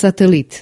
satélite.